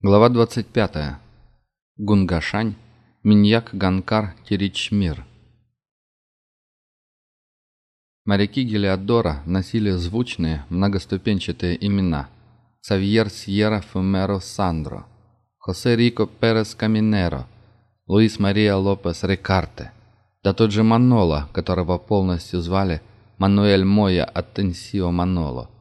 Глава 25. Гунгашань, Миньяк Ганкар Теричмир. Моряки Гелиодора носили звучные, многоступенчатые имена. Савьер Сьерра Фумеро Сандро, Хосе Рико Перес Каминеро, Луис Мария Лопес Рикарте, да тот же Маноло, которого полностью звали Мануэль Моя Аттенсио Маноло –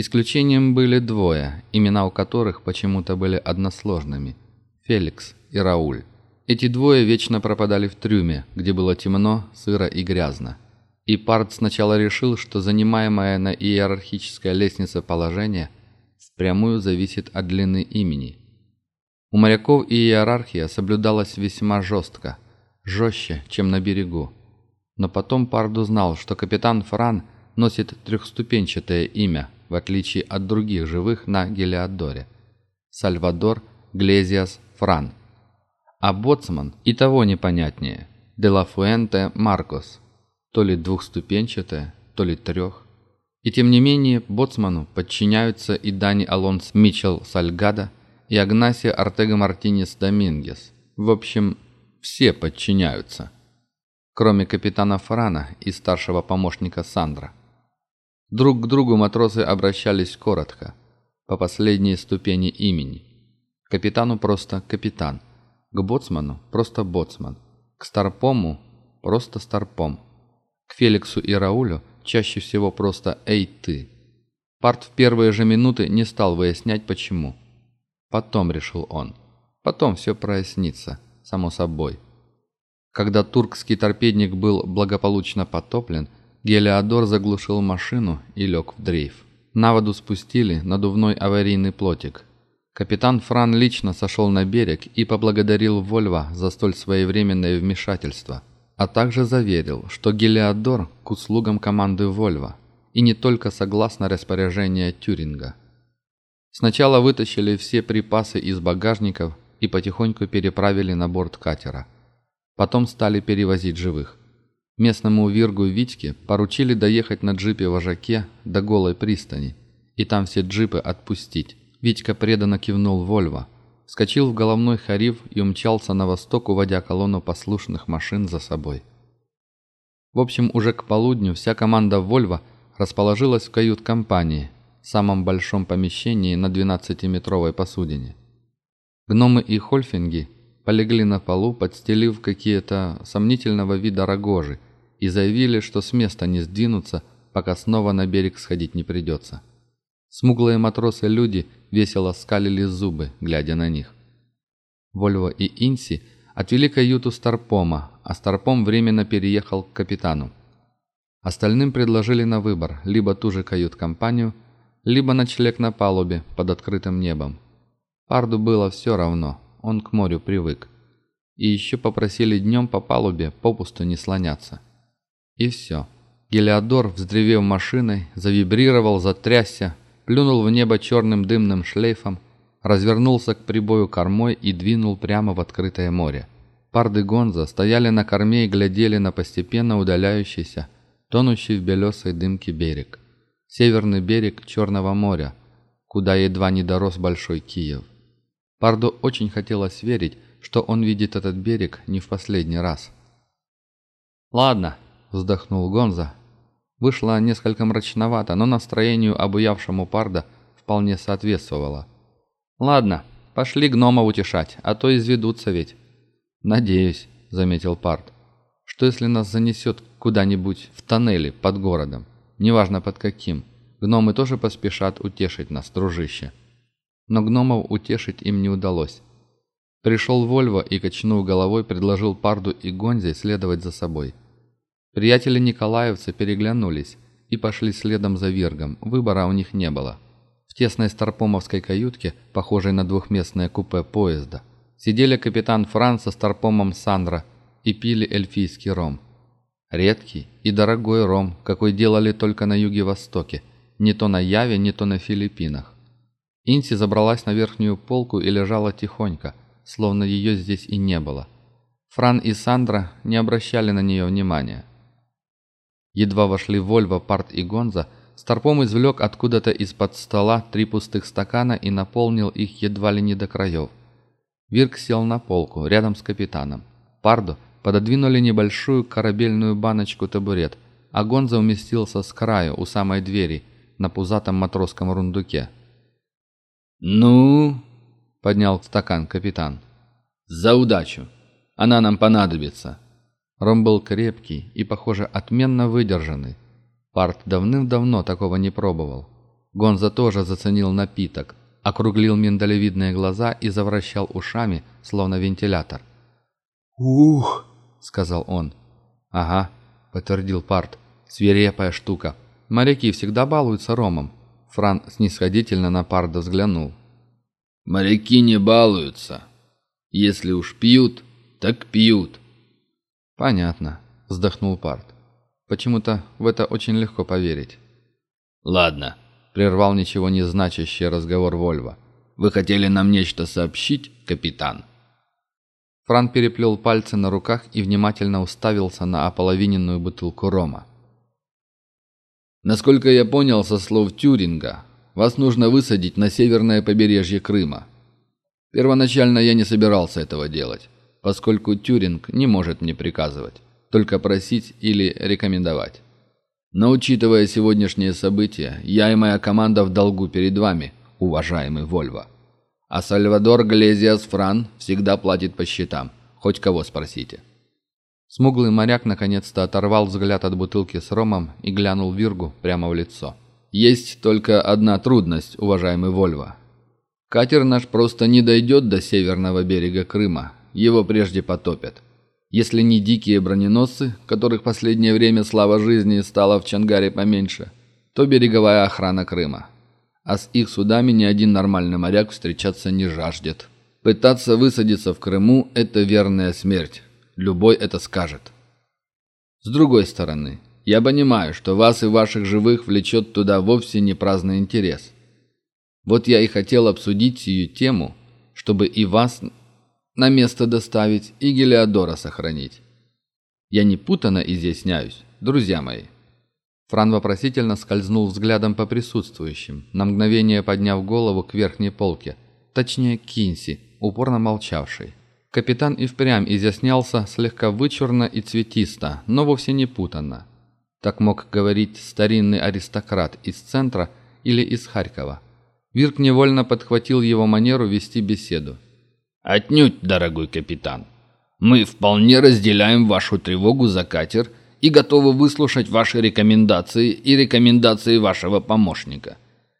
Исключением были двое, имена у которых почему-то были односложными – Феликс и Рауль. Эти двое вечно пропадали в трюме, где было темно, сыро и грязно. И Парт сначала решил, что занимаемое на иерархической лестнице положение впрямую зависит от длины имени. У моряков иерархия соблюдалась весьма жестко, жестче, чем на берегу. Но потом Пард узнал, что капитан Фран носит трехступенчатое имя – в отличие от других живых на Гелиодоре. Сальвадор Глезиас Фран. А боцман и того непонятнее. Делафуэнте Маркос. То ли двухступенчатое, то ли трех. И тем не менее, боцману подчиняются и Дани Алонс Мичел Сальгада, и Агнасия Артега Мартинес Домингес. В общем, все подчиняются. Кроме капитана Франа и старшего помощника Сандра. Друг к другу матросы обращались коротко, по последней ступени имени. К капитану просто капитан, к боцману просто боцман, к старпому просто старпом, к Феликсу и Раулю чаще всего просто «Эй, ты!». Парт в первые же минуты не стал выяснять, почему. Потом, решил он, потом все прояснится, само собой. Когда туркский торпедник был благополучно потоплен – Гелиодор заглушил машину и лег в дрейф. На воду спустили надувной аварийный плотик. Капитан Фран лично сошел на берег и поблагодарил Вольва за столь своевременное вмешательство, а также заверил, что Гелиодор к услугам команды Вольва и не только согласно распоряжению Тюринга. Сначала вытащили все припасы из багажников и потихоньку переправили на борт катера. Потом стали перевозить живых. Местному виргу Витьке поручили доехать на джипе-вожаке до голой пристани и там все джипы отпустить. Витька преданно кивнул Вольво, скочил в головной хариф и умчался на восток, уводя колонну послушных машин за собой. В общем, уже к полудню вся команда Вольво расположилась в кают-компании, самом большом помещении на 12-метровой посудине. Гномы и хольфинги полегли на полу, подстелив какие-то сомнительного вида рогожи – и заявили, что с места не сдвинутся, пока снова на берег сходить не придется. Смуглые матросы-люди весело скалили зубы, глядя на них. Вольво и Инси отвели каюту Старпома, а Старпом временно переехал к капитану. Остальным предложили на выбор либо ту же кают-компанию, либо ночлег на палубе под открытым небом. Парду было все равно, он к морю привык. И еще попросили днем по палубе попусту не слоняться. И все. Гелиодор, вздревев машиной, завибрировал, затрясся, плюнул в небо черным дымным шлейфом, развернулся к прибою кормой и двинул прямо в открытое море. Парды Гонза стояли на корме и глядели на постепенно удаляющийся, тонущий в белесой дымке берег. Северный берег Черного моря, куда едва не дорос Большой Киев. Парду очень хотелось верить, что он видит этот берег не в последний раз. «Ладно», – вздохнул Гонза. Вышло несколько мрачновато, но настроению обуявшему Парда вполне соответствовало. «Ладно, пошли гнома утешать, а то изведутся ведь». «Надеюсь», – заметил Пард, – «что если нас занесет куда-нибудь в тоннели под городом, неважно под каким, гномы тоже поспешат утешить нас, дружище». Но гномов утешить им не удалось. Пришел Вольво и, качнув головой, предложил Парду и Гонзе следовать за собой – Приятели Николаевцы переглянулись и пошли следом за Вергом, выбора у них не было. В тесной старпомовской каютке, похожей на двухместное купе поезда, сидели капитан Франц со старпомом Сандра и пили эльфийский ром. Редкий и дорогой ром, какой делали только на юге-востоке, не то на Яве, не то на Филиппинах. Инси забралась на верхнюю полку и лежала тихонько, словно ее здесь и не было. Фран и Сандра не обращали на нее внимания. Едва вошли Вольво, Парт и Гонза, Старпом извлек откуда-то из-под стола три пустых стакана и наполнил их едва ли не до краев. Вирк сел на полку, рядом с капитаном. Парду пододвинули небольшую корабельную баночку-табурет, а Гонза уместился с краю, у самой двери, на пузатом матросском рундуке. «Ну?» — поднял стакан капитан. «За удачу! Она нам понадобится!» Ром был крепкий и, похоже, отменно выдержанный. Парт давным-давно такого не пробовал. Гонза тоже заценил напиток, округлил миндалевидные глаза и завращал ушами, словно вентилятор. «Ух!» — сказал он. «Ага», — подтвердил Парт. «Свирепая штука. Моряки всегда балуются ромом». Фран снисходительно на Парда взглянул. «Моряки не балуются. Если уж пьют, так пьют». «Понятно», — вздохнул Парт. Почему-то в это очень легко поверить. «Ладно», — прервал ничего не значащий разговор Вольва. «Вы хотели нам нечто сообщить, капитан?» Фран переплел пальцы на руках и внимательно уставился на ополовиненную бутылку рома. «Насколько я понял со слов Тюринга, вас нужно высадить на северное побережье Крыма. Первоначально я не собирался этого делать, поскольку Тюринг не может мне приказывать только просить или рекомендовать. Но учитывая сегодняшние события, я и моя команда в долгу перед вами, уважаемый Вольво. А Сальвадор Глезиас Фран всегда платит по счетам, хоть кого спросите. Смуглый моряк наконец-то оторвал взгляд от бутылки с ромом и глянул Виргу прямо в лицо. «Есть только одна трудность, уважаемый Вольво. Катер наш просто не дойдет до северного берега Крыма, его прежде потопят. Если не дикие броненосцы, которых последнее время слава жизни стала в Чангаре поменьше, то береговая охрана Крыма. А с их судами ни один нормальный моряк встречаться не жаждет. Пытаться высадиться в Крыму – это верная смерть. Любой это скажет. С другой стороны, я понимаю, что вас и ваших живых влечет туда вовсе не праздный интерес. Вот я и хотел обсудить сию тему, чтобы и вас на место доставить и Гелиодора сохранить. Я не путано изъясняюсь, друзья мои». Фран вопросительно скользнул взглядом по присутствующим, на мгновение подняв голову к верхней полке, точнее Кинси, упорно молчавший. Капитан и впрямь изъяснялся слегка вычурно и цветисто, но вовсе не путанно. Так мог говорить старинный аристократ из центра или из Харькова. Вирк невольно подхватил его манеру вести беседу. «Отнюдь, дорогой капитан. Мы вполне разделяем вашу тревогу за катер и готовы выслушать ваши рекомендации и рекомендации вашего помощника.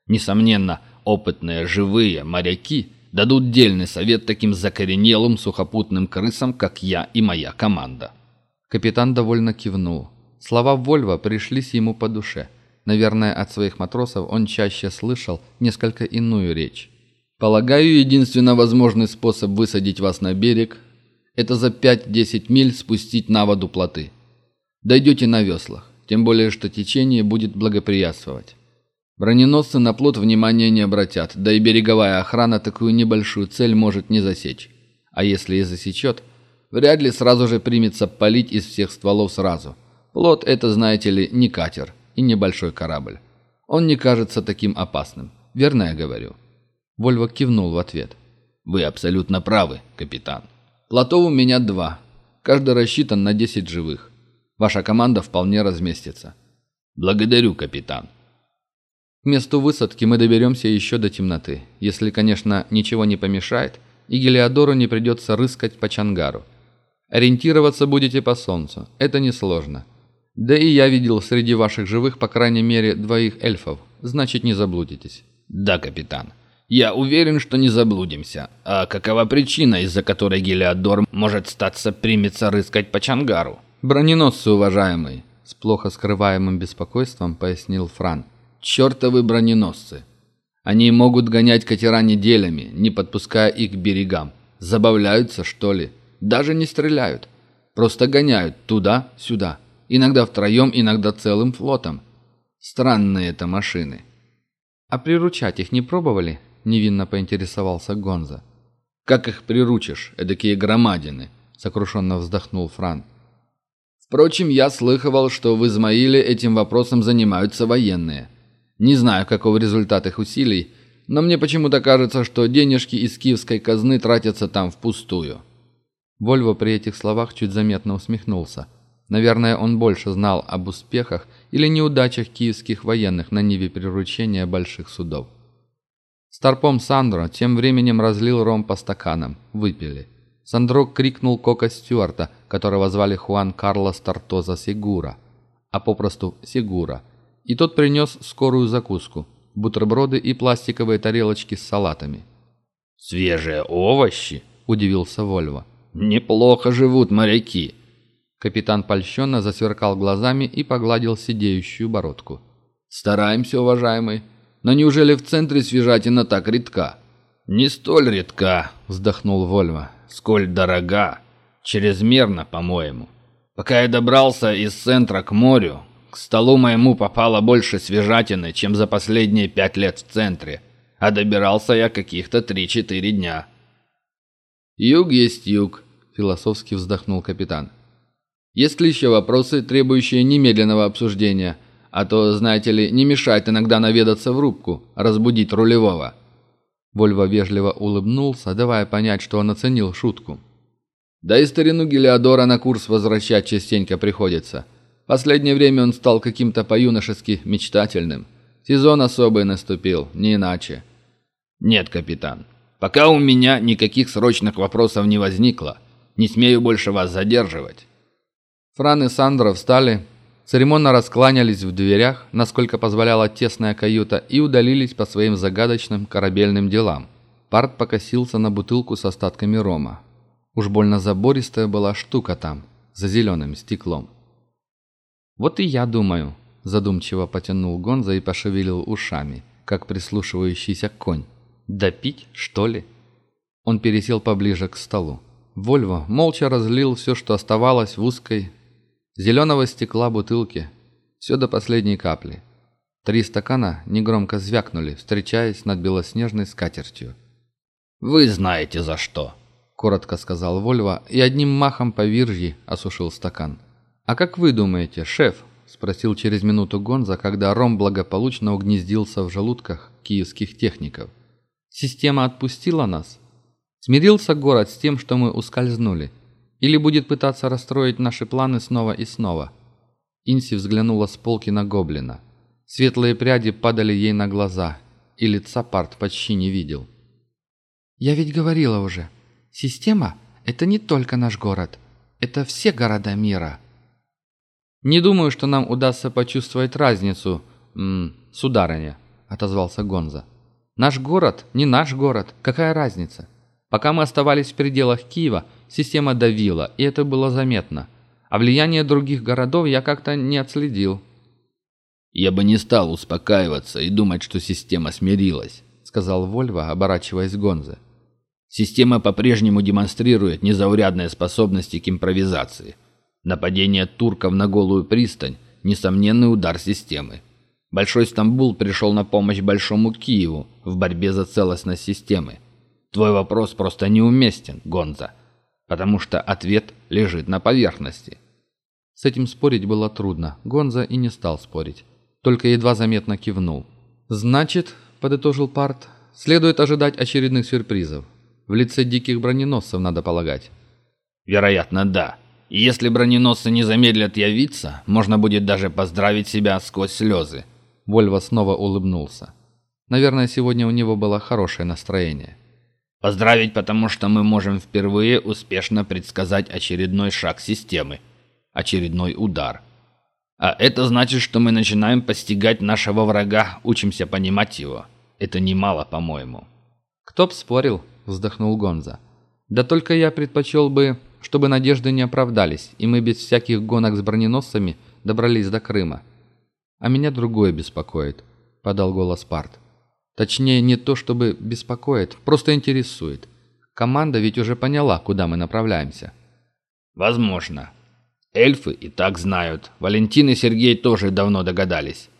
Несомненно, опытные живые моряки дадут дельный совет таким закоренелым сухопутным крысам, как я и моя команда». Капитан довольно кивнул. Слова Вольва пришлись ему по душе. Наверное, от своих матросов он чаще слышал несколько иную речь. Полагаю, единственно возможный способ высадить вас на берег – это за 5-10 миль спустить на воду плоты. Дойдете на веслах, тем более, что течение будет благоприятствовать. Броненосцы на плот внимания не обратят, да и береговая охрана такую небольшую цель может не засечь. А если и засечет, вряд ли сразу же примется палить из всех стволов сразу. Плот – это, знаете ли, не катер и небольшой корабль. Он не кажется таким опасным. Верно я говорю? Вольво кивнул в ответ. «Вы абсолютно правы, капитан. Плотов у меня два. Каждый рассчитан на 10 живых. Ваша команда вполне разместится. Благодарю, капитан». К месту высадки мы доберемся еще до темноты, если, конечно, ничего не помешает, и Гелиодору не придется рыскать по Чангару. Ориентироваться будете по солнцу, это несложно. Да и я видел среди ваших живых по крайней мере двоих эльфов, значит не заблудитесь. Да, капитан. Я уверен, что не заблудимся. А какова причина, из-за которой Гелиодор может статься примется рыскать по Чангару? Броненосцы, уважаемый, с плохо скрываемым беспокойством пояснил Фран. Чертовы броненосцы. Они могут гонять катера неделями, не подпуская их к берегам. Забавляются, что ли? Даже не стреляют. Просто гоняют туда-сюда. Иногда втроем, иногда целым флотом. Странные это машины. А приручать их не пробовали? — невинно поинтересовался Гонза. «Как их приручишь, эдакие громадины?» — сокрушенно вздохнул Фран. «Впрочем, я слыхивал, что в Измаиле этим вопросом занимаются военные. Не знаю, каков результат их усилий, но мне почему-то кажется, что денежки из киевской казны тратятся там впустую». Вольво при этих словах чуть заметно усмехнулся. Наверное, он больше знал об успехах или неудачах киевских военных на ниве приручения больших судов. Старпом Сандро тем временем разлил ром по стаканам. Выпили. Сандро крикнул Кока Стюарта, которого звали Хуан Карлос Тартоза Сигура, а попросту Сигура. И тот принес скорую закуску, бутерброды и пластиковые тарелочки с салатами. «Свежие овощи?» – удивился Вольво. «Неплохо живут моряки». Капитан польщенно засверкал глазами и погладил сидеющую бородку. «Стараемся, уважаемый. Но неужели в центре свежатина так редка?» «Не столь редка», — вздохнул Вольво. «Сколь дорога. Чрезмерно, по-моему. Пока я добрался из центра к морю, к столу моему попало больше свежатины, чем за последние пять лет в центре. А добирался я каких-то три-четыре дня». «Юг есть юг», — философски вздохнул капитан. «Есть ли еще вопросы, требующие немедленного обсуждения?» А то, знаете ли, не мешает иногда наведаться в рубку, разбудить рулевого». Вольво вежливо улыбнулся, давая понять, что он оценил шутку. «Да и старину Гелиодора на курс возвращать частенько приходится. Последнее время он стал каким-то по-юношески мечтательным. Сезон особый наступил, не иначе». «Нет, капитан, пока у меня никаких срочных вопросов не возникло. Не смею больше вас задерживать». Фран и Сандра встали, церемонно раскланялись в дверях, насколько позволяла тесная каюта, и удалились по своим загадочным корабельным делам. Парт покосился на бутылку с остатками рома. Уж больно забористая была штука там, за зеленым стеклом. «Вот и я думаю», – задумчиво потянул Гонза и пошевелил ушами, как прислушивающийся конь. «Допить, что ли?» Он пересел поближе к столу. Вольво молча разлил все, что оставалось в узкой, зеленого стекла бутылки. Все до последней капли. Три стакана негромко звякнули, встречаясь над белоснежной скатертью. «Вы знаете за что», — коротко сказал Вольва и одним махом по виржи осушил стакан. «А как вы думаете, шеф?» — спросил через минуту Гонза, когда ром благополучно угнездился в желудках киевских техников. «Система отпустила нас? Смирился город с тем, что мы ускользнули?» Или будет пытаться расстроить наши планы снова и снова?» Инси взглянула с полки на гоблина. Светлые пряди падали ей на глаза, и лица Парт почти не видел. «Я ведь говорила уже, система — это не только наш город, это все города мира». «Не думаю, что нам удастся почувствовать разницу, м -м, сударыня», — отозвался Гонза. «Наш город не наш город, какая разница? Пока мы оставались в пределах Киева — система давила, и это было заметно. А влияние других городов я как-то не отследил. «Я бы не стал успокаиваться и думать, что система смирилась», сказал Вольво, оборачиваясь к Гонзе. «Система по-прежнему демонстрирует незаурядные способности к импровизации. Нападение турков на голую пристань – несомненный удар системы. Большой Стамбул пришел на помощь Большому Киеву в борьбе за целостность системы. Твой вопрос просто неуместен, Гонза потому что ответ лежит на поверхности. С этим спорить было трудно. Гонза и не стал спорить. Только едва заметно кивнул. «Значит, — подытожил Парт, — следует ожидать очередных сюрпризов. В лице диких броненосцев, надо полагать». «Вероятно, да. И если броненосцы не замедлят явиться, можно будет даже поздравить себя сквозь слезы». Вольво снова улыбнулся. Наверное, сегодня у него было хорошее настроение. Поздравить, потому что мы можем впервые успешно предсказать очередной шаг системы, очередной удар. А это значит, что мы начинаем постигать нашего врага, учимся понимать его. Это немало, по-моему. «Кто б спорил?» – вздохнул Гонза. «Да только я предпочел бы, чтобы надежды не оправдались, и мы без всяких гонок с броненосцами добрались до Крыма. А меня другое беспокоит», – подал голос Парт. Точнее, не то чтобы беспокоит, просто интересует. Команда ведь уже поняла, куда мы направляемся. Возможно. Эльфы и так знают. Валентин и Сергей тоже давно догадались.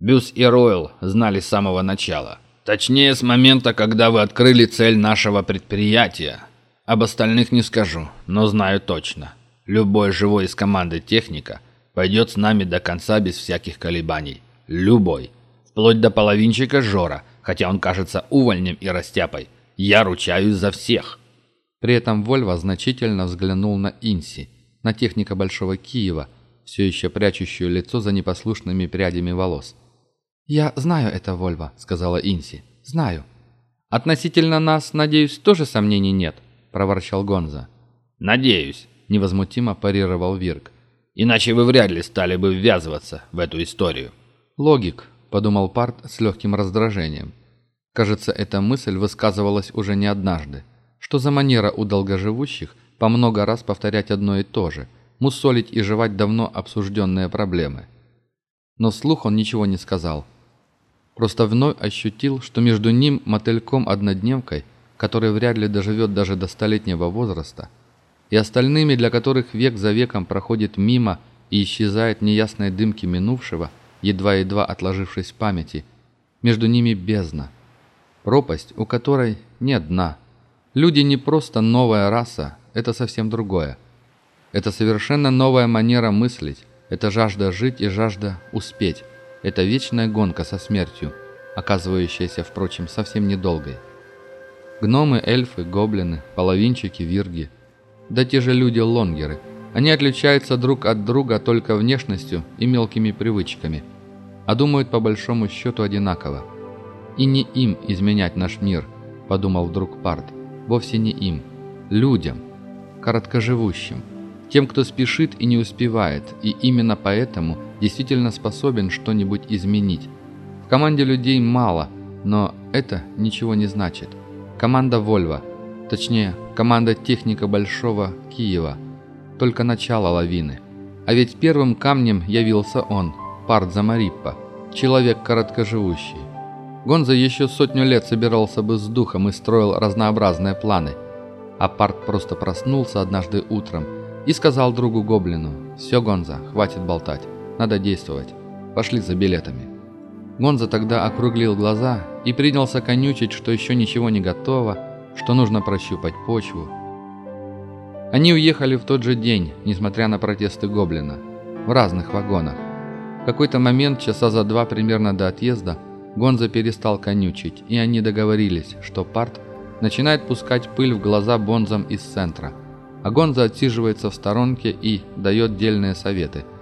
Бюс и Ройл знали с самого начала. Точнее, с момента, когда вы открыли цель нашего предприятия. Об остальных не скажу, но знаю точно. Любой живой из команды техника пойдет с нами до конца без всяких колебаний. Любой Вплоть до половинчика Жора, хотя он кажется увольнем и растяпой. Я ручаюсь за всех. При этом Вольво значительно взглянул на Инси, на техника Большого Киева, все еще прячущую лицо за непослушными прядями волос. «Я знаю это, Вольво», — сказала Инси. «Знаю». «Относительно нас, надеюсь, тоже сомнений нет», — проворчал Гонза. «Надеюсь», — невозмутимо парировал Вирк. «Иначе вы вряд ли стали бы ввязываться в эту историю». «Логик», — подумал Парт с легким раздражением. Кажется, эта мысль высказывалась уже не однажды. Что за манера у долгоживущих по много раз повторять одно и то же, мусолить и жевать давно обсужденные проблемы? Но вслух он ничего не сказал. Просто вновь ощутил, что между ним, мотыльком-однодневкой, который вряд ли доживет даже до столетнего возраста, и остальными, для которых век за веком проходит мимо и исчезает неясной дымке минувшего, едва-едва отложившись в памяти, между ними бездна. Пропасть, у которой нет дна. Люди не просто новая раса, это совсем другое. Это совершенно новая манера мыслить, это жажда жить и жажда успеть. Это вечная гонка со смертью, оказывающаяся, впрочем, совсем недолгой. Гномы, эльфы, гоблины, половинчики, вирги. Да те же люди-лонгеры. Они отличаются друг от друга только внешностью и мелкими привычками, а думают по большому счету одинаково. И не им изменять наш мир, подумал вдруг Парт. Вовсе не им. Людям. Короткоживущим. Тем, кто спешит и не успевает, и именно поэтому действительно способен что-нибудь изменить. В команде людей мало, но это ничего не значит. Команда Вольва, точнее, команда техника Большого Киева, только начало лавины. А ведь первым камнем явился он, Парт Замариппа, человек короткоживущий. Гонза еще сотню лет собирался бы с духом и строил разнообразные планы. А Парт просто проснулся однажды утром и сказал другу Гоблину, «Все, Гонза, хватит болтать. Надо действовать. Пошли за билетами». Гонза тогда округлил глаза и принялся конючить, что еще ничего не готово, что нужно прощупать почву. Они уехали в тот же день, несмотря на протесты Гоблина, в разных вагонах. Какой-то момент, часа за два примерно до отъезда, Гонза перестал конючить, и они договорились, что Парт начинает пускать пыль в глаза бонзам из центра, а Гонза отсиживается в сторонке и дает дельные советы –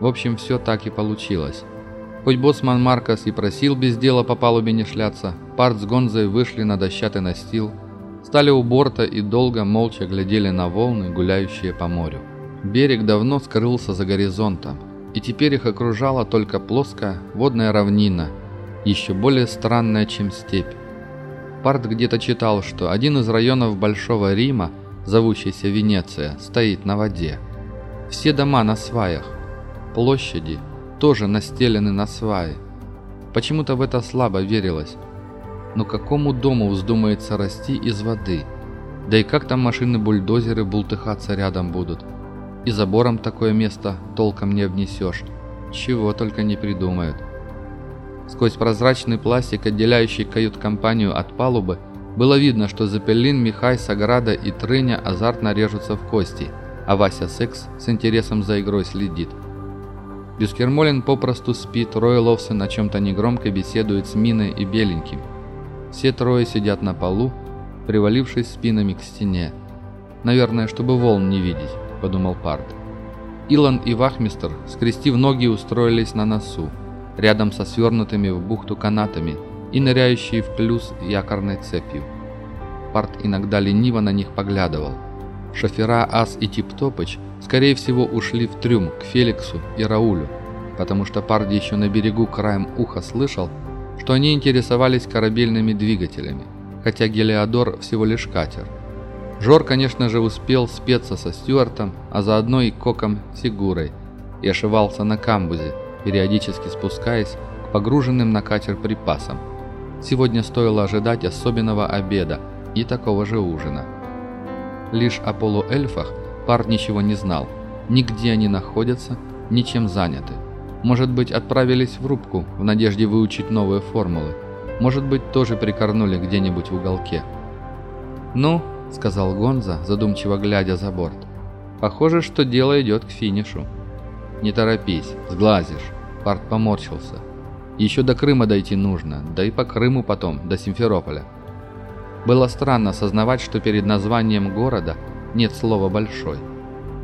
в общем, все так и получилось. Хоть боссман Маркос и просил без дела по палубе не шляться, Парт с Гонзой вышли на дощатый настил, стали у борта и долго молча глядели на волны, гуляющие по морю. Берег давно скрылся за горизонтом, и теперь их окружала только плоская водная равнина, еще более странная, чем степь. Парт где-то читал, что один из районов Большого Рима, зовущийся Венеция, стоит на воде. Все дома на сваях, Площади тоже настелены на сваи. Почему-то в это слабо верилось. Но какому дому вздумается расти из воды? Да и как там машины-бульдозеры бултыхаться рядом будут? И забором такое место толком не обнесешь. Чего только не придумают. Сквозь прозрачный пластик, отделяющий кают-компанию от палубы, было видно, что Запелин, Михай, Саграда и Трыня азартно режутся в кости, а Вася Секс с интересом за игрой следит. Бескермолин попросту спит, Рой Ловсон о чем-то негромко беседует с Миной и Беленьким. Все трое сидят на полу, привалившись спинами к стене. «Наверное, чтобы волн не видеть», — подумал Парт. Илон и Вахмистер, скрестив ноги, устроились на носу, рядом со свернутыми в бухту канатами и ныряющие в плюс якорной цепью. Парт иногда лениво на них поглядывал. Шофера Ас и Типтопыч скорее всего, ушли в трюм к Феликсу и Раулю, потому что Парди еще на берегу краем уха слышал, что они интересовались корабельными двигателями, хотя Гелиодор всего лишь катер. Жор, конечно же, успел спеться со Стюартом, а заодно и Коком Сигурой, и ошивался на камбузе, периодически спускаясь к погруженным на катер припасам. Сегодня стоило ожидать особенного обеда и такого же ужина. Лишь о полуэльфах Пар ничего не знал. Нигде они находятся, ничем заняты. Может быть, отправились в рубку в надежде выучить новые формулы. Может быть, тоже прикорнули где-нибудь в уголке. «Ну», — сказал Гонза, задумчиво глядя за борт, — «похоже, что дело идет к финишу». «Не торопись, сглазишь», — Парт поморщился. Еще до Крыма дойти нужно, да и по Крыму потом, до Симферополя. Было странно осознавать, что перед названием города нет слова «большой».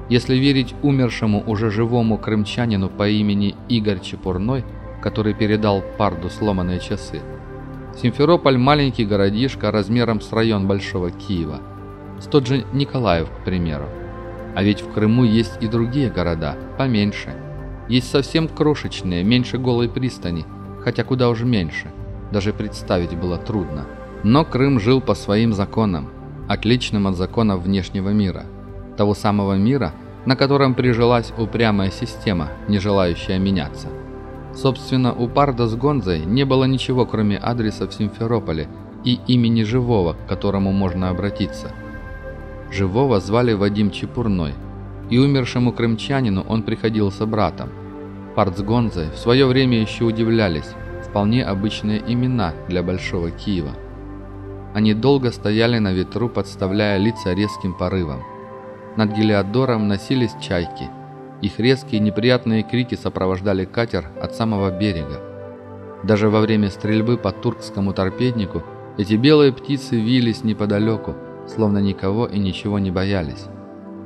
Если верить умершему уже живому крымчанину по имени Игорь Чепурной, который передал Парду сломанные часы, Симферополь – маленький городишко размером с район Большого Киева, тот же Николаев, к примеру. А ведь в Крыму есть и другие города, поменьше. Есть совсем крошечные, меньше голой пристани, хотя куда уже меньше. Даже представить было трудно. Но Крым жил по своим законам, отличным от законов внешнего мира. Того самого мира, на котором прижилась упрямая система, не желающая меняться. Собственно, у Парда с Гонзой не было ничего, кроме адреса в Симферополе и имени живого, к которому можно обратиться. Живого звали Вадим Чепурной, и умершему крымчанину он братом. Пард с Гонзой в свое время еще удивлялись, вполне обычные имена для Большого Киева. Они долго стояли на ветру, подставляя лица резким порывам. Над Гелиодором носились чайки – их резкие неприятные крики сопровождали катер от самого берега. Даже во время стрельбы по туркскому торпеднику эти белые птицы вились неподалеку, словно никого и ничего не боялись.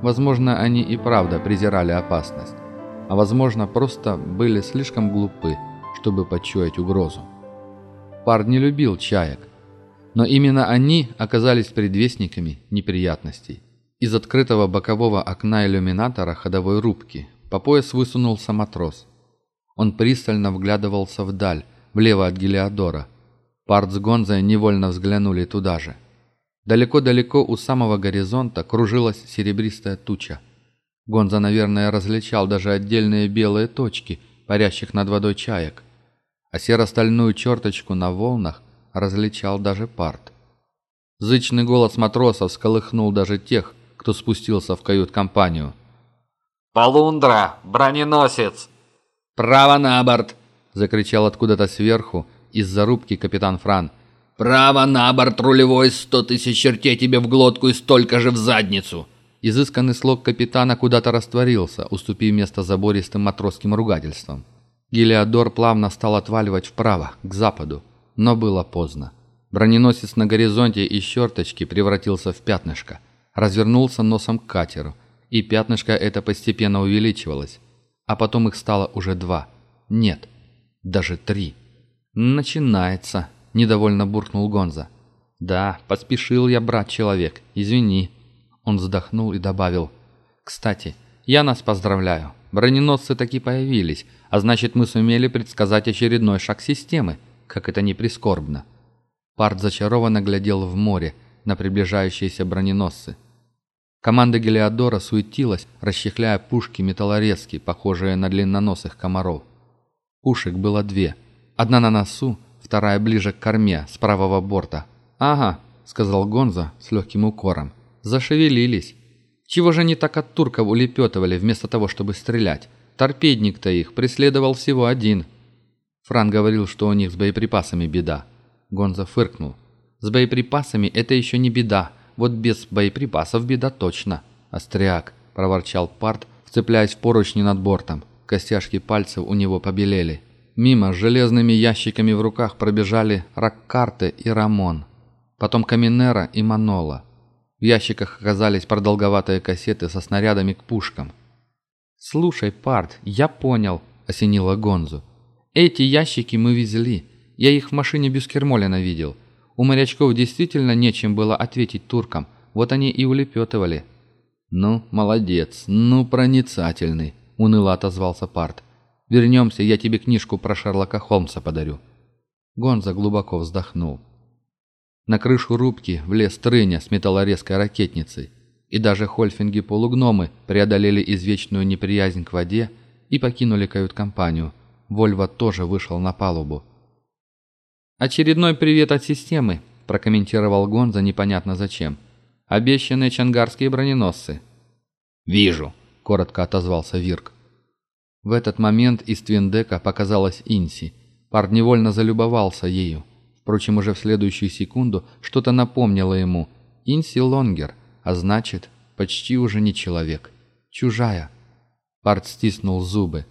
Возможно, они и правда презирали опасность, а возможно, просто были слишком глупы, чтобы почуять угрозу. Пар не любил чаек, но именно они оказались предвестниками неприятностей. Из открытого бокового окна иллюминатора ходовой рубки по пояс высунулся матрос. Он пристально вглядывался вдаль, влево от Гелиодора. Парт с Гонзой невольно взглянули туда же. Далеко-далеко у самого горизонта кружилась серебристая туча. Гонза, наверное, различал даже отдельные белые точки, парящих над водой чаек. А серо-стальную черточку на волнах различал даже Парт. Зычный голос матроса всколыхнул даже тех, кто спустился в кают-компанию. «Полундра! Броненосец!» «Право на борт!» — закричал откуда-то сверху, из-за рубки капитан Фран. «Право на борт, рулевой, сто тысяч чертей тебе в глотку и столько же в задницу!» Изысканный слог капитана куда-то растворился, уступив место забористым матросским ругательствам. Гелиодор плавно стал отваливать вправо, к западу, но было поздно. Броненосец на горизонте из черточки превратился в пятнышко развернулся носом к катеру, и пятнышко это постепенно увеличивалось, а потом их стало уже два. Нет, даже три. «Начинается», — недовольно буркнул Гонза. «Да, поспешил я, брат-человек, извини». Он вздохнул и добавил. «Кстати, я нас поздравляю. Броненосцы таки появились, а значит, мы сумели предсказать очередной шаг системы, как это не прискорбно». Парт зачарованно глядел в море на приближающиеся броненосцы. Команда Гелиодора суетилась, расчехляя пушки-металлорезки, похожие на длинноносых комаров. Пушек было две. Одна на носу, вторая ближе к корме, с правого борта. «Ага», — сказал Гонза с легким укором. «Зашевелились. Чего же они так от турков улепетывали, вместо того, чтобы стрелять? Торпедник-то их преследовал всего один». Фран говорил, что у них с боеприпасами беда. Гонза фыркнул. «С боеприпасами это еще не беда. Вот без боеприпасов беда точно. Остряк, проворчал Парт, вцепляясь в поручни над бортом. Костяшки пальцев у него побелели. Мимо с железными ящиками в руках пробежали Раккарте и Рамон. Потом Каминера и Манола. В ящиках оказались продолговатые кассеты со снарядами к пушкам. «Слушай, Парт, я понял», — осенила Гонзу. «Эти ящики мы везли. Я их в машине Бюскермолина видел. У морячков действительно нечем было ответить туркам, вот они и улепетывали. «Ну, молодец, ну, проницательный», — уныло отозвался Парт. «Вернемся, я тебе книжку про Шерлока Холмса подарю». Гонза глубоко вздохнул. На крышу рубки влез Трыня с металлорезкой ракетницей, и даже хольфинги-полугномы преодолели извечную неприязнь к воде и покинули кают-компанию. Вольво тоже вышел на палубу. «Очередной привет от системы», – прокомментировал Гонза непонятно зачем. «Обещанные чангарские броненосцы». «Вижу», – коротко отозвался Вирк. В этот момент из Твиндека показалась Инси. Пар невольно залюбовался ею. Впрочем, уже в следующую секунду что-то напомнило ему. Инси Лонгер, а значит, почти уже не человек. Чужая. Парт стиснул зубы.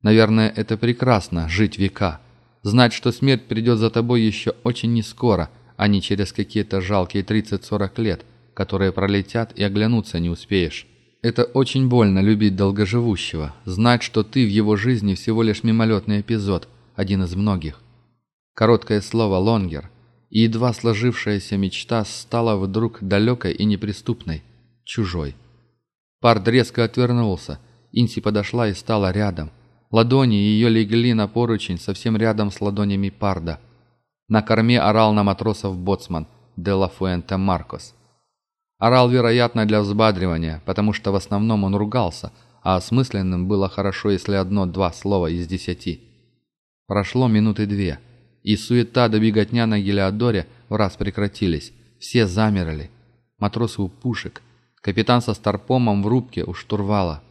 Наверное, это прекрасно – жить века – Знать, что смерть придет за тобой еще очень нескоро, а не через какие-то жалкие 30-40 лет, которые пролетят и оглянуться не успеешь. Это очень больно любить долгоживущего, знать, что ты в его жизни всего лишь мимолетный эпизод, один из многих. Короткое слово «лонгер» и едва сложившаяся мечта стала вдруг далекой и неприступной, чужой. Пард резко отвернулся, Инси подошла и стала рядом. Ладони ее легли на поручень совсем рядом с ладонями Парда. На корме орал на матросов боцман де ла Фуэнте Маркос. Орал, вероятно, для взбадривания, потому что в основном он ругался, а осмысленным было хорошо, если одно-два слова из десяти. Прошло минуты две, и суета до беготня на Гелиодоре в раз прекратились. Все замерли. Матросы у пушек, капитан со старпомом в рубке у штурвала.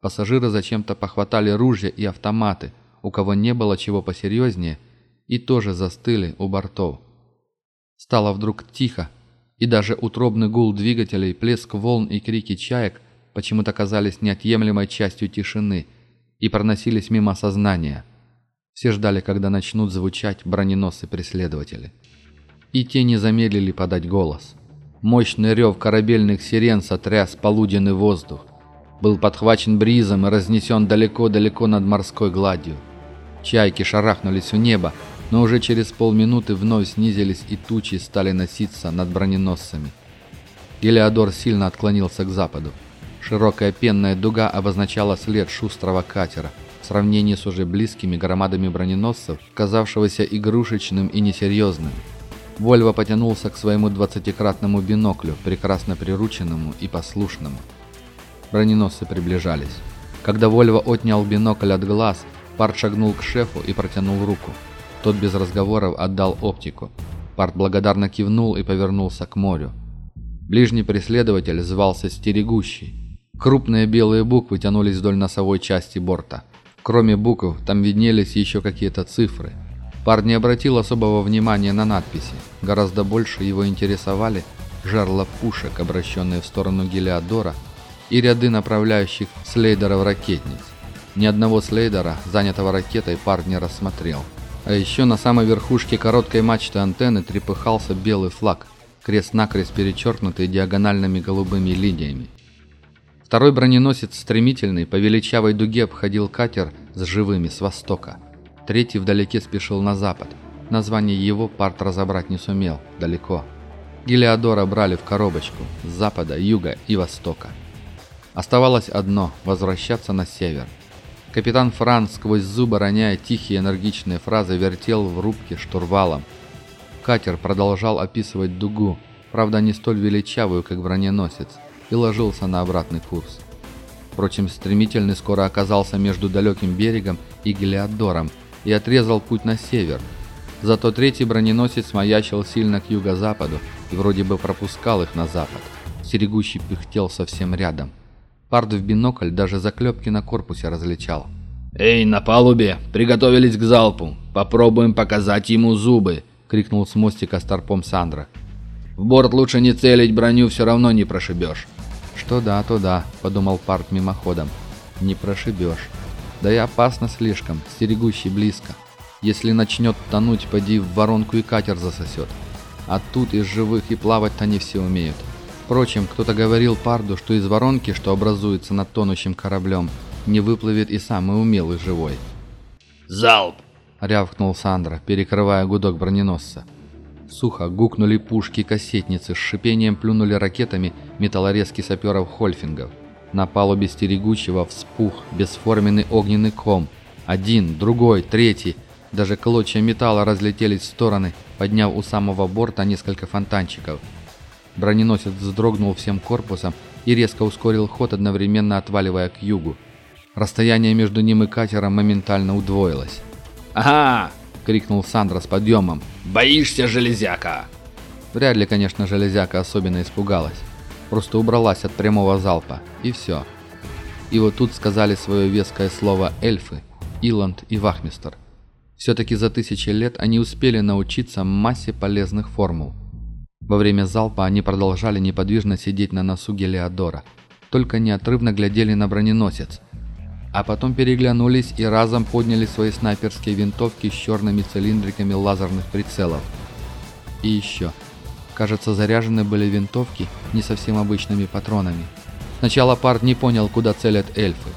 Пассажиры зачем-то похватали ружья и автоматы, у кого не было чего посерьезнее, и тоже застыли у бортов. Стало вдруг тихо, и даже утробный гул двигателей, плеск волн и крики чаек почему-то казались неотъемлемой частью тишины и проносились мимо сознания. Все ждали, когда начнут звучать броненосцы-преследователи. И те не замедлили подать голос. Мощный рев корабельных сирен сотряс полуденный воздух. Был подхвачен бризом и разнесен далеко-далеко над морской гладью. Чайки шарахнулись у неба, но уже через полминуты вновь снизились и тучи стали носиться над броненосцами. Гелиодор сильно отклонился к западу. Широкая пенная дуга обозначала след шустрого катера в сравнении с уже близкими громадами броненосцев, казавшегося игрушечным и несерьезным. Вольво потянулся к своему двадцатикратному биноклю, прекрасно прирученному и послушному. Броненосцы приближались. Когда Вольво отнял бинокль от глаз, Парт шагнул к шефу и протянул руку. Тот без разговоров отдал оптику. Парт благодарно кивнул и повернулся к морю. Ближний преследователь звался «Стерегущий». Крупные белые буквы тянулись вдоль носовой части борта. Кроме букв, там виднелись еще какие-то цифры. Парт не обратил особого внимания на надписи. Гораздо больше его интересовали жерла пушек, обращенные в сторону Гелиодора, и ряды направляющих слейдеров-ракетниц. Ни одного слейдера, занятого ракетой, Парт не рассмотрел. А еще на самой верхушке короткой мачты антенны трепыхался белый флаг, крест-накрест перечеркнутый диагональными голубыми линиями. Второй броненосец стремительный по величавой дуге обходил катер с живыми с востока. Третий вдалеке спешил на запад. Название его парт разобрать не сумел, далеко. Гелиодора брали в коробочку с запада, юга и востока. Оставалось одно – возвращаться на север – Капитан Франц, сквозь зубы роняя тихие энергичные фразы, вертел в рубке штурвалом. Катер продолжал описывать дугу, правда не столь величавую, как броненосец, и ложился на обратный курс. Впрочем, стремительный скоро оказался между далеким берегом и Гелиодором и отрезал путь на север. Зато третий броненосец маячил сильно к юго-западу и вроде бы пропускал их на запад. Серегущий пыхтел совсем рядом – Пард в бинокль даже заклепки на корпусе различал. «Эй, на палубе! Приготовились к залпу! Попробуем показать ему зубы!» — крикнул с мостика старпом Сандра. «В борт лучше не целить, броню все равно не прошибешь». «Что да, то да», — подумал Парт мимоходом. «Не прошибешь. Да и опасно слишком, стерегущий близко. Если начнет тонуть, поди в воронку и катер засосет. А тут из живых и плавать-то не все умеют». Впрочем, кто-то говорил Парду, что из воронки, что образуется над тонущим кораблем, не выплывет и самый умелый живой. «Залп!» — рявкнул Сандра, перекрывая гудок броненосца. Сухо гукнули пушки-кассетницы, с шипением плюнули ракетами металлорезки саперов-хольфингов. На палубе стерегущего вспух бесформенный огненный ком. Один, другой, третий. Даже клочья металла разлетелись в стороны, подняв у самого борта несколько фонтанчиков — Броненосец вздрогнул всем корпусом и резко ускорил ход, одновременно отваливая к югу. Расстояние между ним и катером моментально удвоилось. «Ага!» — крикнул Сандра с подъемом. «Боишься, железяка?» Вряд ли, конечно, железяка особенно испугалась. Просто убралась от прямого залпа, и все. И вот тут сказали свое веское слово эльфы, Иланд и Вахмистер. Все-таки за тысячи лет они успели научиться массе полезных формул. Во время залпа они продолжали неподвижно сидеть на носу Гелиодора, только неотрывно глядели на броненосец. а потом переглянулись и разом подняли свои снайперские винтовки с черными цилиндриками лазерных прицелов. И еще. Кажется, заряжены были винтовки не совсем обычными патронами. Сначала Парт не понял, куда целят эльфы.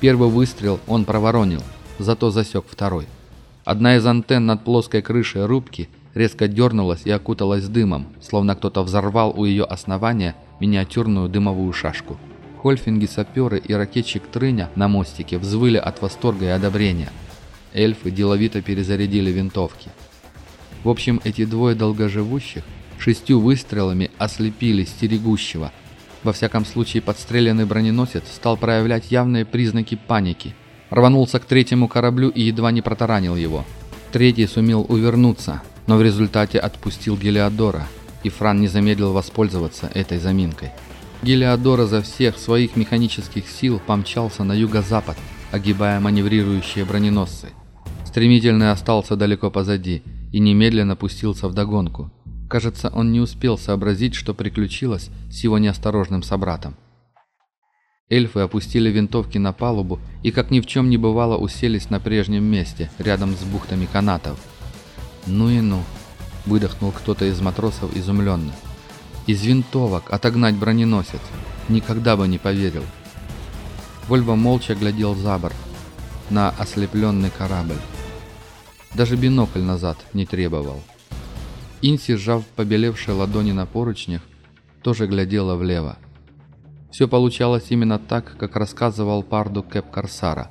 Первый выстрел он проворонил, зато засек второй. Одна из антенн над плоской крышей рубки резко дернулась и окуталась дымом, словно кто-то взорвал у ее основания миниатюрную дымовую шашку. Хольфинги, саперы и ракетчик Трыня на мостике взвыли от восторга и одобрения. Эльфы деловито перезарядили винтовки. В общем, эти двое долгоживущих шестью выстрелами ослепили стерегущего. Во всяком случае, подстреленный броненосец стал проявлять явные признаки паники. Рванулся к третьему кораблю и едва не протаранил его. Третий сумел увернуться, но в результате отпустил Гелиодора, и Фран не замедлил воспользоваться этой заминкой. Гелиодор изо всех своих механических сил помчался на юго-запад, огибая маневрирующие броненосцы. Стремительный остался далеко позади и немедленно пустился в догонку. Кажется, он не успел сообразить, что приключилось с его неосторожным собратом. Эльфы опустили винтовки на палубу и, как ни в чем не бывало, уселись на прежнем месте, рядом с бухтами канатов. «Ну и ну!» – выдохнул кто-то из матросов изумленно. Из винтовок отогнать броненосец. Никогда бы не поверил. Вольво молча глядел за борт, на ослепленный корабль. Даже бинокль назад не требовал. Инси, сжав побелевшие ладони на поручнях, тоже глядела влево. Все получалось именно так, как рассказывал Парду Кэп Корсара.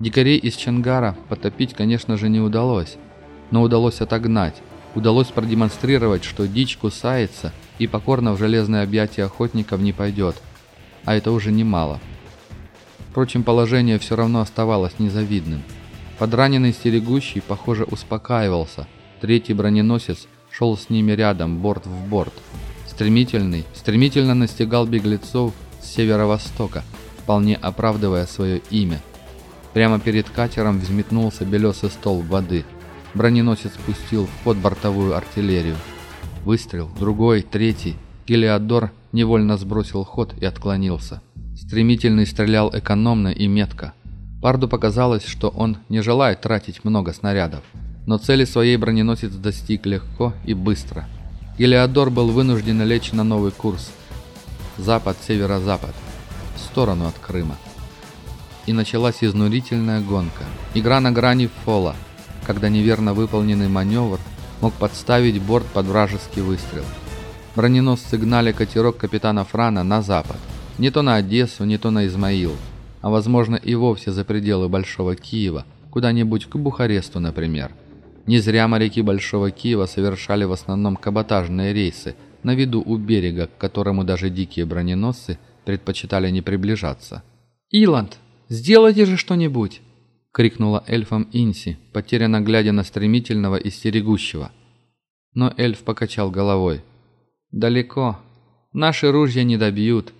Дикарей из Чангара потопить, конечно же, не удалось, но удалось отогнать, удалось продемонстрировать, что дичь кусается – и покорно в железное объятие охотников не пойдет, а это уже немало. Впрочем, положение все равно оставалось незавидным. Подраненный стерегущий, похоже, успокаивался. Третий броненосец шел с ними рядом, борт в борт. Стремительный, стремительно настигал беглецов с северо-востока, вполне оправдывая свое имя. Прямо перед катером взметнулся белесый столб воды. Броненосец пустил в ход бортовую артиллерию. Выстрел, другой, третий. Гелиодор невольно сбросил ход и отклонился. Стремительный стрелял экономно и метко. Парду показалось, что он не желает тратить много снарядов. Но цели своей броненосец достиг легко и быстро. Гелиодор был вынужден лечь на новый курс. Запад-северо-запад. В сторону от Крыма. И началась изнурительная гонка. Игра на грани фола, когда неверно выполненный маневр мог подставить борт под вражеский выстрел. Броненосцы гнали катерок капитана Франа на запад. Не то на Одессу, не то на Измаил. А возможно и вовсе за пределы Большого Киева, куда-нибудь к Бухаресту, например. Не зря моряки Большого Киева совершали в основном каботажные рейсы на виду у берега, к которому даже дикие броненосцы предпочитали не приближаться. «Иланд, сделайте же что-нибудь!» — крикнула эльфом Инси, потерянно глядя на стремительного и стерегущего. Но эльф покачал головой. «Далеко. Наши ружья не добьют».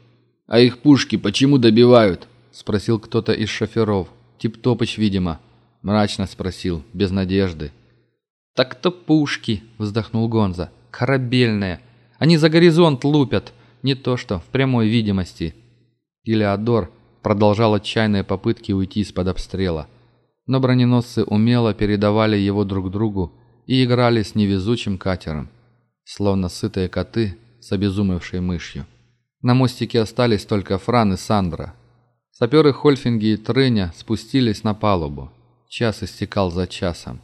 «А их пушки почему добивают?» — спросил кто-то из шоферов. Тип Топыч, видимо. Мрачно спросил, без надежды. «Так-то пушки!» — вздохнул Гонза. «Корабельные. Они за горизонт лупят, не то что в прямой видимости». Илеодор продолжал отчаянные попытки уйти из-под обстрела но броненосцы умело передавали его друг другу и играли с невезучим катером, словно сытые коты с обезумевшей мышью. На мостике остались только Фран и Сандра. Саперы Хольфинги и Трыня спустились на палубу. Час истекал за часом.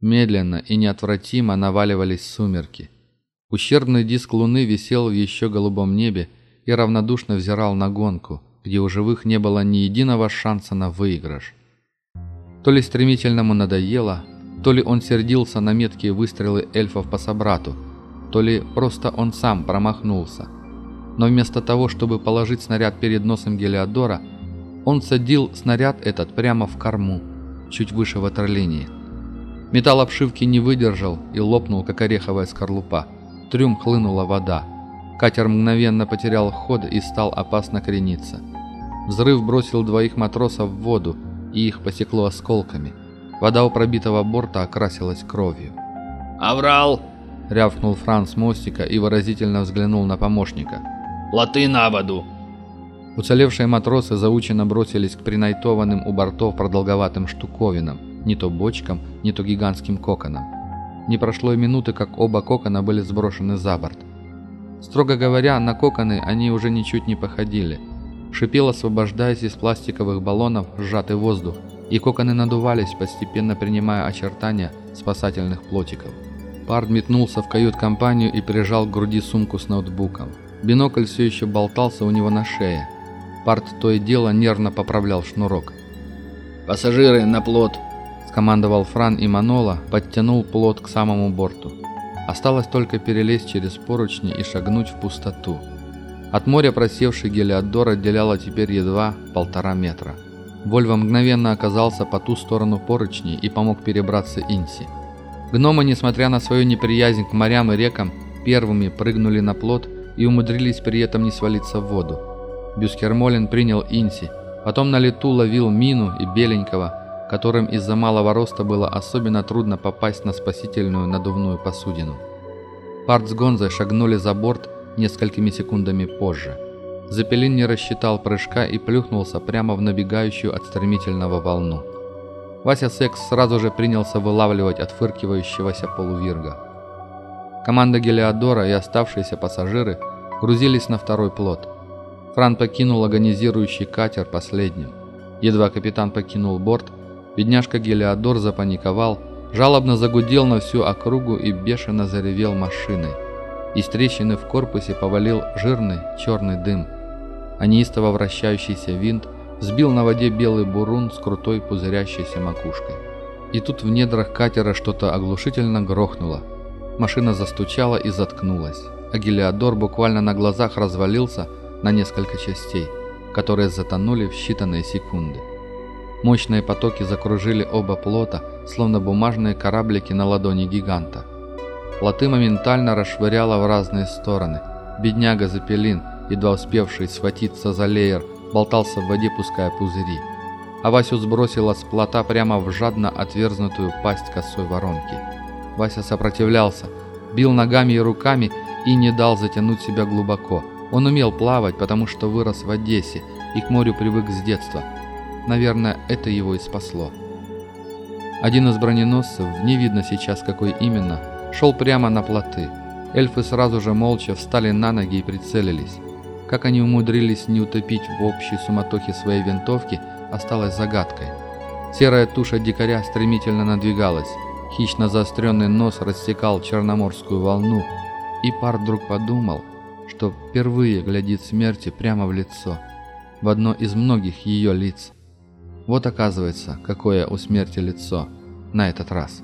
Медленно и неотвратимо наваливались сумерки. Ущербный диск луны висел в еще голубом небе и равнодушно взирал на гонку, где у живых не было ни единого шанса на выигрыш. То ли стремительному надоело, то ли он сердился на меткие выстрелы эльфов по собрату, то ли просто он сам промахнулся. Но вместо того, чтобы положить снаряд перед носом Гелиодора, он садил снаряд этот прямо в корму, чуть выше ватерлинии. Металл обшивки не выдержал и лопнул, как ореховая скорлупа. Трюм хлынула вода. Катер мгновенно потерял ход и стал опасно крениться. Взрыв бросил двоих матросов в воду, и их посекло осколками. Вода у пробитого борта окрасилась кровью. «Аврал!» — рявкнул Франц мостика и выразительно взглянул на помощника. «Латы на воду!» Уцелевшие матросы заученно бросились к принайтованным у бортов продолговатым штуковинам, не то бочкам, не то гигантским коконам. Не прошло и минуты, как оба кокона были сброшены за борт. Строго говоря, на коконы они уже ничуть не походили. Шипел, освобождаясь из пластиковых баллонов, сжатый воздух, и коконы надувались, постепенно принимая очертания спасательных плотиков. Пард метнулся в кают-компанию и прижал к груди сумку с ноутбуком. Бинокль все еще болтался у него на шее. Парт то и дело нервно поправлял шнурок. «Пассажиры, на плот!» – скомандовал Фран и Манола, подтянул плот к самому борту. Осталось только перелезть через поручни и шагнуть в пустоту. От моря просевший Гелиодор отделяло теперь едва полтора метра. Вольво мгновенно оказался по ту сторону поручней и помог перебраться Инси. Гномы, несмотря на свою неприязнь к морям и рекам, первыми прыгнули на плот и умудрились при этом не свалиться в воду. Бюскермолин принял Инси, потом на лету ловил Мину и Беленького, которым из-за малого роста было особенно трудно попасть на спасительную надувную посудину. Парт с Гонзой шагнули за борт несколькими секундами позже. Запелин не рассчитал прыжка и плюхнулся прямо в набегающую от стремительного волну. Вася Секс сразу же принялся вылавливать отфыркивающегося полувирга. Команда Гелиодора и оставшиеся пассажиры грузились на второй плот. Фран покинул агонизирующий катер последним. Едва капитан покинул борт, бедняжка Гелиодор запаниковал, жалобно загудел на всю округу и бешено заревел машиной. Из трещины в корпусе повалил жирный черный дым, а неистово вращающийся винт сбил на воде белый бурун с крутой пузырящейся макушкой. И тут в недрах катера что-то оглушительно грохнуло. Машина застучала и заткнулась, а Гелиодор буквально на глазах развалился на несколько частей, которые затонули в считанные секунды. Мощные потоки закружили оба плота, словно бумажные кораблики на ладони гиганта. Плоты моментально расшвыряло в разные стороны. Бедняга Запелин, едва успевший схватиться за леер, болтался в воде, пуская пузыри. А Васю сбросило с плота прямо в жадно отверзнутую пасть косой воронки. Вася сопротивлялся, бил ногами и руками и не дал затянуть себя глубоко. Он умел плавать, потому что вырос в Одессе и к морю привык с детства. Наверное, это его и спасло. Один из броненосцев, не видно сейчас какой именно, шел прямо на плоты. Эльфы сразу же молча встали на ноги и прицелились. Как они умудрились не утопить в общей суматохе своей винтовки, осталось загадкой. Серая туша дикаря стремительно надвигалась. Хищно заостренный нос рассекал черноморскую волну, и пар вдруг подумал, что впервые глядит смерти прямо в лицо, в одно из многих ее лиц. Вот оказывается, какое у смерти лицо на этот раз.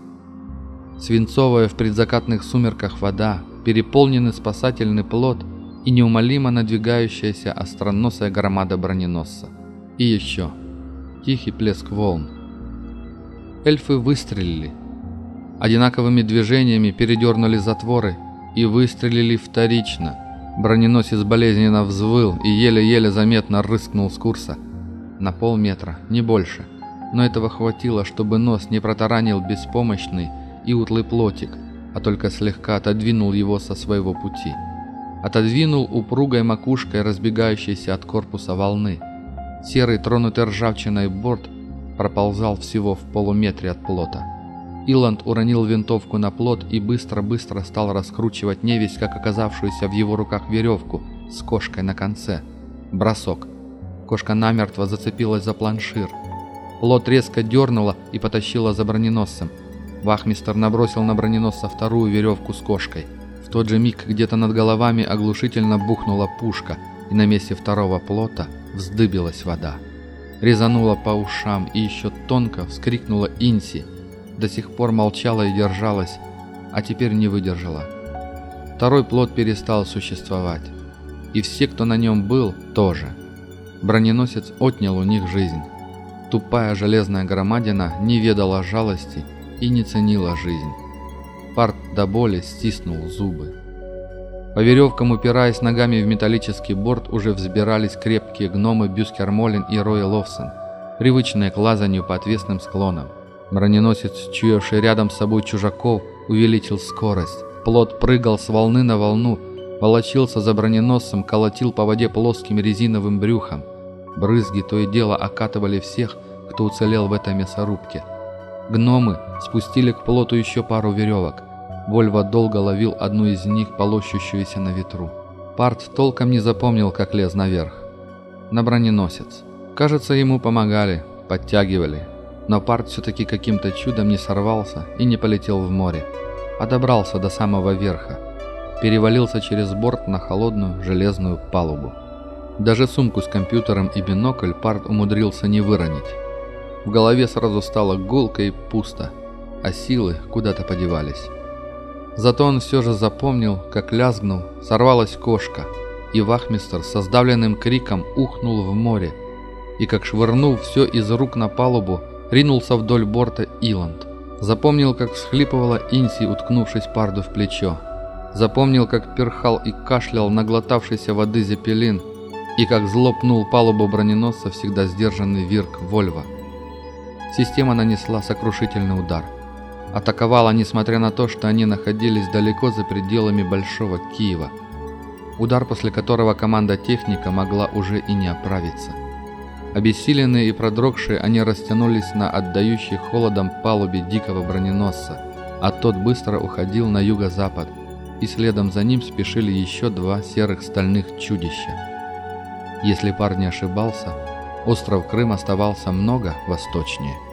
Свинцовая в предзакатных сумерках вода, переполненный спасательный плот – и неумолимо надвигающаяся остроносая громада броненосца. И еще тихий плеск волн. Эльфы выстрелили. Одинаковыми движениями передернули затворы и выстрелили вторично. Броненосец болезненно взвыл и еле-еле заметно рыскнул с курса. На полметра, не больше. Но этого хватило, чтобы нос не протаранил беспомощный и утлый плотик, а только слегка отодвинул его со своего пути отодвинул упругой макушкой разбегающейся от корпуса волны. Серый, тронутый ржавчиной борт проползал всего в полуметре от плота. Иланд уронил винтовку на плот и быстро-быстро стал раскручивать невесть, как оказавшуюся в его руках веревку с кошкой на конце. Бросок. Кошка намертво зацепилась за планшир. Плот резко дернула и потащила за броненосцем. Вахмистер набросил на броненосца вторую веревку с кошкой – в тот же миг где-то над головами оглушительно бухнула пушка, и на месте второго плота вздыбилась вода. Резанула по ушам и еще тонко вскрикнула Инси. До сих пор молчала и держалась, а теперь не выдержала. Второй плот перестал существовать. И все, кто на нем был, тоже. Броненосец отнял у них жизнь. Тупая железная громадина не ведала жалости и не ценила жизнь. Парт до боли стиснул зубы. По веревкам, упираясь ногами в металлический борт, уже взбирались крепкие гномы Бюскермолин и Рой Ловсон, привычные к лазанию по отвесным склонам. Броненосец, чуявший рядом с собой чужаков, увеличил скорость. Плот прыгал с волны на волну, волочился за броненосцем, колотил по воде плоским резиновым брюхом. Брызги то и дело окатывали всех, кто уцелел в этой мясорубке. Гномы спустили к плоту еще пару веревок. Вольва долго ловил одну из них, полощущуюся на ветру. Парт толком не запомнил, как лез наверх. На броненосец. Кажется, ему помогали, подтягивали. Но Парт все-таки каким-то чудом не сорвался и не полетел в море, а добрался до самого верха. Перевалился через борт на холодную железную палубу. Даже сумку с компьютером и бинокль Парт умудрился не выронить. В голове сразу стало гулко и пусто, а силы куда-то подевались. Зато он все же запомнил, как лязгнул, сорвалась кошка, и вахмистер со сдавленным криком ухнул в море, и как швырнул все из рук на палубу, ринулся вдоль борта Иланд. Запомнил, как всхлипывала Инси, уткнувшись парду в плечо. Запомнил, как перхал и кашлял наглотавшийся воды Зепелин, и как злопнул палубу броненосца всегда сдержанный Вирк Вольва. Система нанесла сокрушительный удар. Атаковала, несмотря на то, что они находились далеко за пределами Большого Киева. Удар, после которого команда техника могла уже и не оправиться. Обессиленные и продрогшие, они растянулись на отдающей холодом палубе дикого броненосца, а тот быстро уходил на юго-запад, и следом за ним спешили еще два серых стальных чудища. Если пар не ошибался, остров Крым оставался много восточнее.